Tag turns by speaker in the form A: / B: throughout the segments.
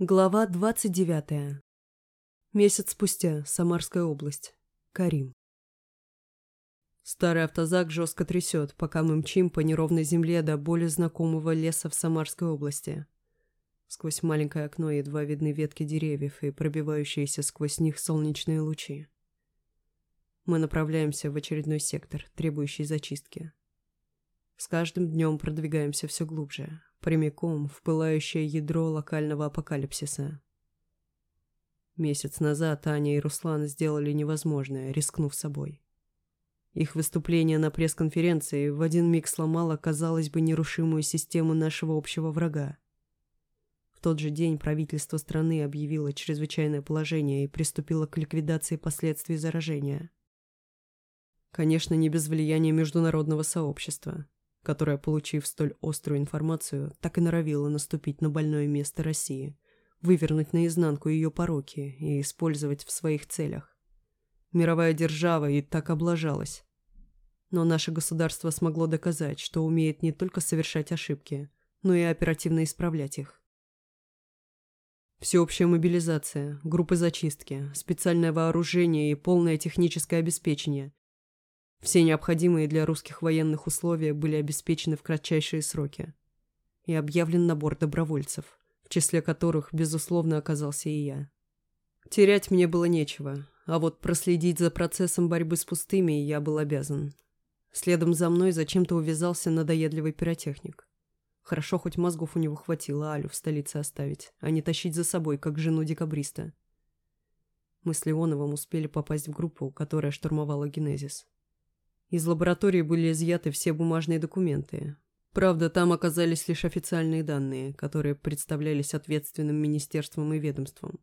A: Глава 29. Месяц спустя. Самарская область. Карим. Старый автозак жестко трясет, пока мы мчим по неровной земле до более знакомого леса в Самарской области. Сквозь маленькое окно едва видны ветки деревьев и пробивающиеся сквозь них солнечные лучи. Мы направляемся в очередной сектор, требующий зачистки. С каждым днем продвигаемся все глубже, прямиком в пылающее ядро локального апокалипсиса. Месяц назад Аня и Руслан сделали невозможное, рискнув собой. Их выступление на пресс-конференции в один миг сломало, казалось бы, нерушимую систему нашего общего врага. В тот же день правительство страны объявило чрезвычайное положение и приступило к ликвидации последствий заражения. Конечно, не без влияния международного сообщества – которая, получив столь острую информацию, так и норовила наступить на больное место России, вывернуть наизнанку ее пороки и использовать в своих целях. Мировая держава и так облажалась. Но наше государство смогло доказать, что умеет не только совершать ошибки, но и оперативно исправлять их. Всеобщая мобилизация, группы зачистки, специальное вооружение и полное техническое обеспечение все необходимые для русских военных условия были обеспечены в кратчайшие сроки. И объявлен набор добровольцев, в числе которых, безусловно, оказался и я. Терять мне было нечего, а вот проследить за процессом борьбы с пустыми я был обязан. Следом за мной зачем-то увязался надоедливый пиротехник. Хорошо, хоть мозгов у него хватило Алю в столице оставить, а не тащить за собой, как жену декабриста. Мы с Леоновым успели попасть в группу, которая штурмовала Генезис. Из лаборатории были изъяты все бумажные документы. Правда, там оказались лишь официальные данные, которые представлялись ответственным министерством и ведомством.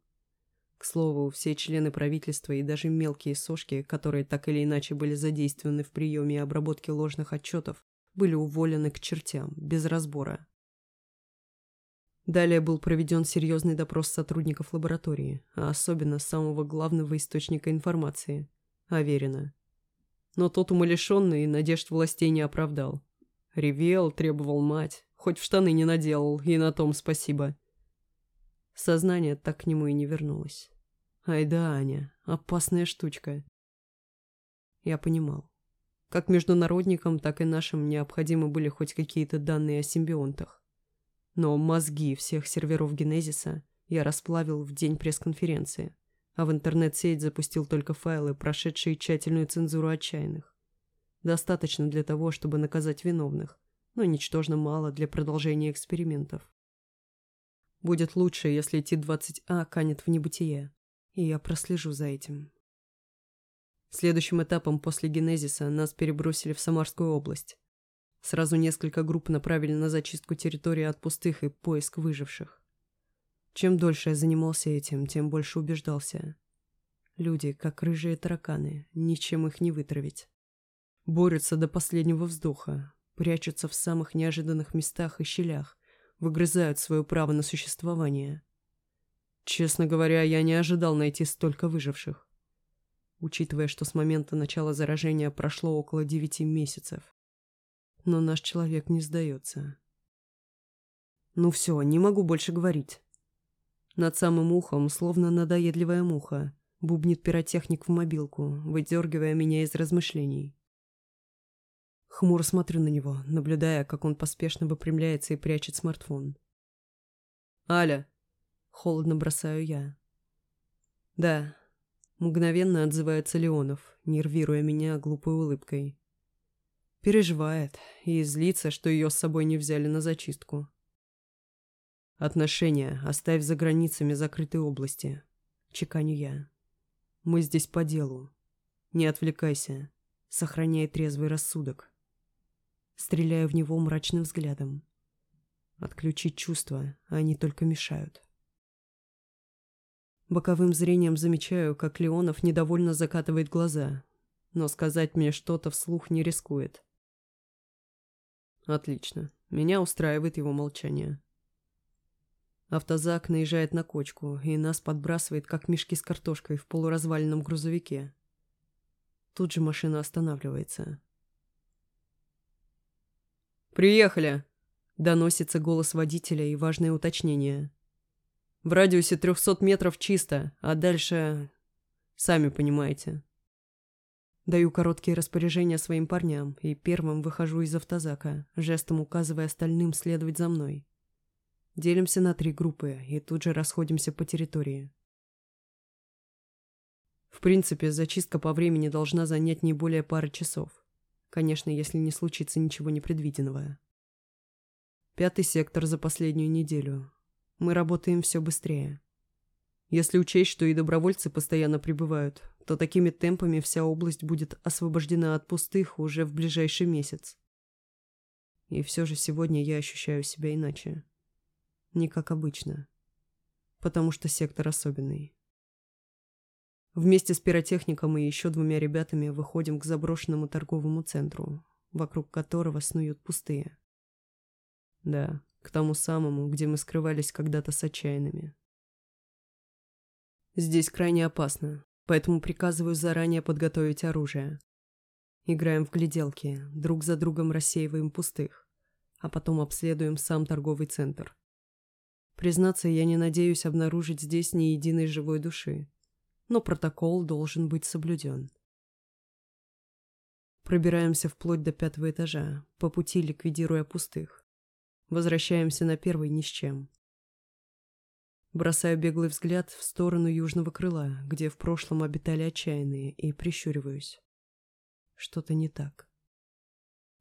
A: К слову, все члены правительства и даже мелкие сошки, которые так или иначе были задействованы в приеме и обработке ложных отчетов, были уволены к чертям, без разбора. Далее был проведен серьезный допрос сотрудников лаборатории, а особенно самого главного источника информации – Аверина но тот умалишенный надежд властей не оправдал. Ревел, требовал мать, хоть в штаны не наделал, и на том спасибо. Сознание так к нему и не вернулось. Ай да, Аня, опасная штучка. Я понимал. Как международникам, так и нашим необходимы были хоть какие-то данные о симбионтах. Но мозги всех серверов Генезиса я расплавил в день пресс-конференции а в интернет-сеть запустил только файлы, прошедшие тщательную цензуру отчаянных. Достаточно для того, чтобы наказать виновных, но ничтожно мало для продолжения экспериментов. Будет лучше, если Ти-20А канет в небытие, и я прослежу за этим. Следующим этапом после генезиса нас перебросили в Самарскую область. Сразу несколько групп направили на зачистку территории от пустых и поиск выживших. Чем дольше я занимался этим, тем больше убеждался. Люди, как рыжие тараканы, ничем их не вытравить. Борются до последнего вздоха, прячутся в самых неожиданных местах и щелях, выгрызают свое право на существование. Честно говоря, я не ожидал найти столько выживших. Учитывая, что с момента начала заражения прошло около девяти месяцев. Но наш человек не сдается. Ну все, не могу больше говорить. Над самым ухом, словно надоедливая муха, бубнит пиротехник в мобилку, выдергивая меня из размышлений. Хмуро смотрю на него, наблюдая, как он поспешно выпрямляется и прячет смартфон. «Аля!» — холодно бросаю я. «Да». Мгновенно отзывается Леонов, нервируя меня глупой улыбкой. Переживает и злится, что ее с собой не взяли на зачистку. Отношения оставь за границами закрытой области. Чеканю я. Мы здесь по делу. Не отвлекайся. Сохраняй трезвый рассудок. Стреляю в него мрачным взглядом. Отключить чувства, они только мешают. Боковым зрением замечаю, как Леонов недовольно закатывает глаза, но сказать мне что-то вслух не рискует. Отлично. Меня устраивает его молчание. Автозак наезжает на кочку, и нас подбрасывает, как мешки с картошкой в полуразваленном грузовике. Тут же машина останавливается.
B: «Приехали!»
A: — доносится голос водителя и важное уточнение. В радиусе 300 метров чисто, а дальше... Сами понимаете. Даю короткие распоряжения своим парням и первым выхожу из автозака, жестом указывая остальным следовать за мной. Делимся на три группы и тут же расходимся по территории. В принципе, зачистка по времени должна занять не более пары часов. Конечно, если не случится ничего непредвиденного. Пятый сектор за последнюю неделю. Мы работаем все быстрее. Если учесть, что и добровольцы постоянно прибывают, то такими темпами вся область будет освобождена от пустых уже в ближайший месяц. И все же сегодня я ощущаю себя иначе. Не как обычно. Потому что сектор особенный. Вместе с пиротехником и еще двумя ребятами выходим к заброшенному торговому центру, вокруг которого снуют пустые. Да, к тому самому, где мы скрывались когда-то с отчаянными. Здесь крайне опасно, поэтому приказываю заранее подготовить оружие. Играем в гляделки, друг за другом рассеиваем пустых, а потом обследуем сам торговый центр. Признаться, я не надеюсь обнаружить здесь ни единой живой души но протокол должен быть соблюден. Пробираемся вплоть до пятого этажа, по пути ликвидируя пустых. Возвращаемся на первый ни с чем. Бросаю беглый взгляд в сторону южного крыла, где в прошлом обитали отчаянные, и прищуриваюсь. Что-то не так.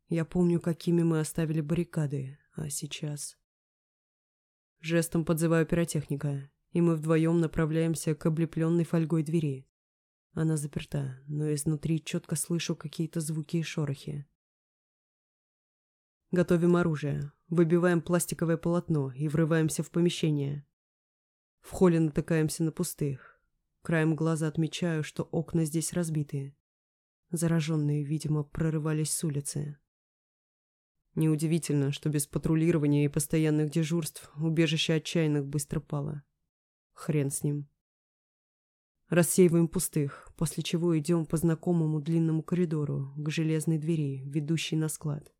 A: Я помню, какими мы оставили баррикады, а сейчас... Жестом подзываю пиротехника, и мы вдвоем направляемся к облепленной фольгой двери. Она заперта, но изнутри четко слышу какие-то звуки и шорохи. Готовим оружие, выбиваем пластиковое полотно и врываемся в помещение. В холле натыкаемся на пустых. Краем глаза отмечаю, что окна здесь разбиты. Зараженные, видимо, прорывались с улицы. Неудивительно, что без патрулирования и постоянных дежурств убежище отчаянных быстро пало. Хрен с ним. Рассеиваем пустых, после чего идем по знакомому длинному коридору к железной двери, ведущей на склад.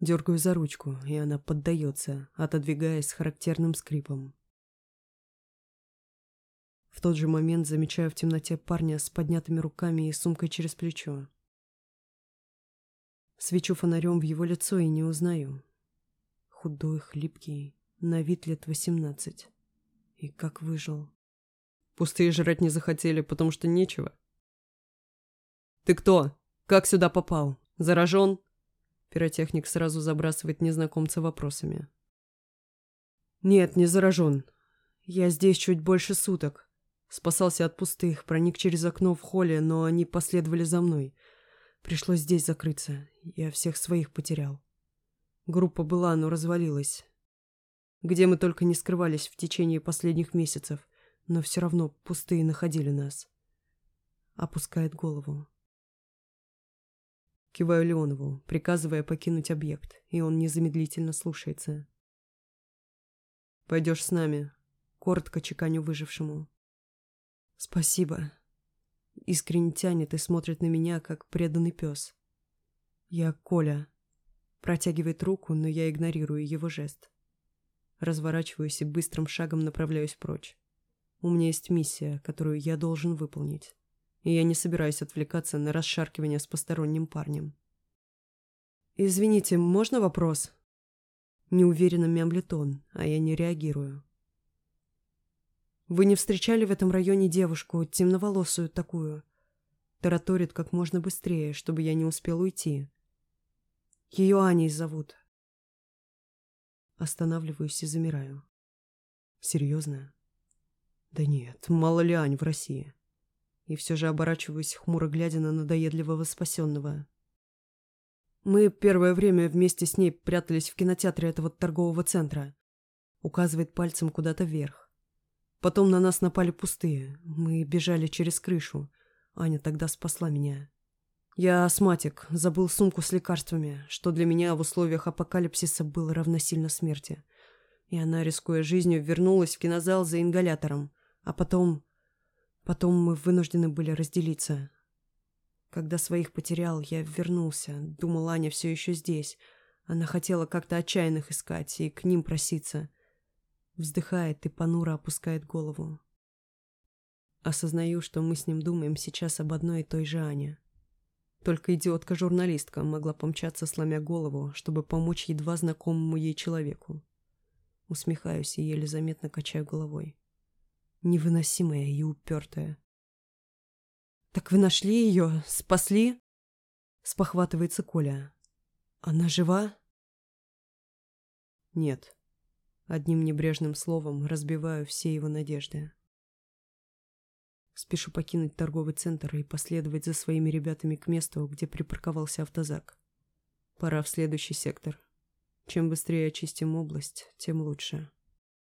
A: Дергаю за ручку, и она поддается, отодвигаясь с характерным скрипом. В тот же момент замечаю в темноте парня с поднятыми руками и сумкой через плечо. Свечу фонарем в его лицо и не узнаю. Худой, хлипкий, на вид лет восемнадцать. И как выжил. Пустые жрать не захотели, потому что нечего. «Ты кто? Как сюда попал? Заражен?» Пиротехник сразу забрасывает незнакомца вопросами. «Нет, не заражен. Я здесь чуть больше суток. Спасался от пустых, проник через окно в холле, но они последовали за мной. Пришлось здесь закрыться. Я всех своих потерял. Группа была, но развалилась где мы только не скрывались в течение последних месяцев, но все равно пустые находили нас. Опускает голову. Киваю Леонову, приказывая покинуть объект, и он незамедлительно слушается. «Пойдешь с нами», — коротко чеканю выжившему. «Спасибо». Искренне тянет и смотрит на меня, как преданный пес. «Я Коля». Протягивает руку, но я игнорирую его жест. Разворачиваюсь и быстрым шагом направляюсь прочь. У меня есть миссия, которую я должен выполнить. И я не собираюсь отвлекаться на расшаркивание с посторонним парнем. «Извините, можно вопрос?» Неуверенно мямлит он, а я не реагирую. «Вы не встречали в этом районе девушку, темноволосую такую?» Тараторит как можно быстрее, чтобы я не успел уйти. Ее Аней зовут. Останавливаюсь и замираю. Серьезно? Да нет, мало ли Ань в России. И все же оборачиваюсь, хмуро глядя на надоедливого спасенного. Мы первое время вместе с ней прятались в кинотеатре этого торгового центра. Указывает пальцем куда-то вверх. Потом на нас напали пустые. Мы бежали через крышу. Аня тогда спасла меня. Я астматик, забыл сумку с лекарствами, что для меня в условиях апокалипсиса было равносильно смерти. И она, рискуя жизнью, вернулась в кинозал за ингалятором. А потом... Потом мы вынуждены были разделиться. Когда своих потерял, я вернулся. Думал, Аня все еще здесь. Она хотела как-то отчаянных искать и к ним проситься. Вздыхает и понуро опускает голову. Осознаю, что мы с ним думаем сейчас об одной и той же Ане. Только идиотка-журналистка могла помчаться, сломя голову, чтобы помочь едва знакомому ей человеку. Усмехаюсь и еле заметно качаю головой. Невыносимая и упертая. «Так вы нашли ее? Спасли?» Спохватывается Коля. «Она жива?» «Нет». Одним небрежным словом разбиваю все его надежды. Спешу покинуть торговый центр и последовать за своими ребятами к месту, где припарковался автозак. Пора в следующий сектор. Чем быстрее очистим область, тем лучше.